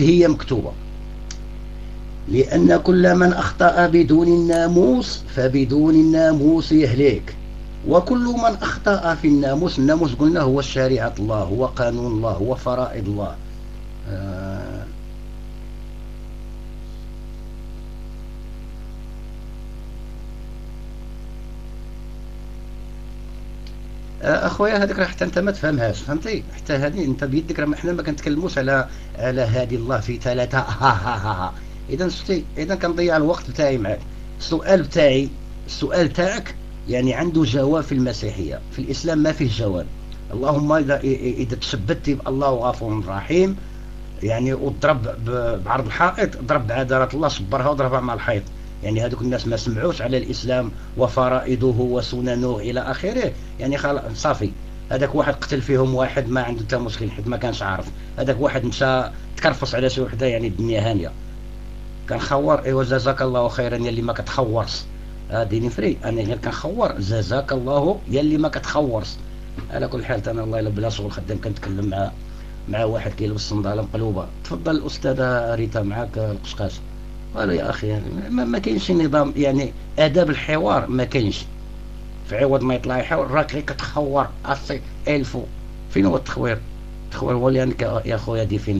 هي مكتوبة. لأن كل من أخطأ بدون الناموس فبدون الناموس يهلك. وكل من أخطأ في الناموس الناموس قلنا هو الشريعة الله هو قانون الله هو فرائض الله. آه أخويا هذيك راه حتى أنت ما تفهمهاش. فهمتي؟ حتى هذه أنت بيدك راه حنا ما كنتكلموش على على هذه الله في ثلاثة. ها ها ها ها. إذا شفتي إذا كنضيع الوقت بتاعي معك السؤال بتاعي السؤال تاعك يعني عنده جواب في المسيحية. في الإسلام ما فيه جواب. اللهم إذا إذا تشبتي بالله غفور رحيم يعني وضرب بعرض الحائط ضرب بعذرة الله صبرها وضربها مع الحيط يعني هذوك الناس ما سمعوش على الإسلام وفرائضه وسننه إلى آخره. يعني خلاص صافي. هذاك واحد قتل فيهم واحد ما عنده حتى مشكل حيت ما كانش عارف. هذاك واحد مشى تكرفص على شي وحدة يعني الدنيا هانية. كان خور أيوا جزاك الله خيرا يلي ما كتخورش. هادي فري. أنا غير كنخور. جزاك الله يلي ما كتخورش. على كل حال أنا الله إلا بلا شغل خدام كنتكلم مع مع واحد كيلبس صندالة مقلوبة. تفضل الاستاذه ريتا معاك القشقاش. قالوا يا أخي يعني ما, ما كاينش نظام يعني آداب الحوار ما كاينش. في عوض ما يطلع يحاول راك غير كتخور أصي ألفو. فين هو التخوير؟ التخوير هو اللي يعني يا خويا دي فين؟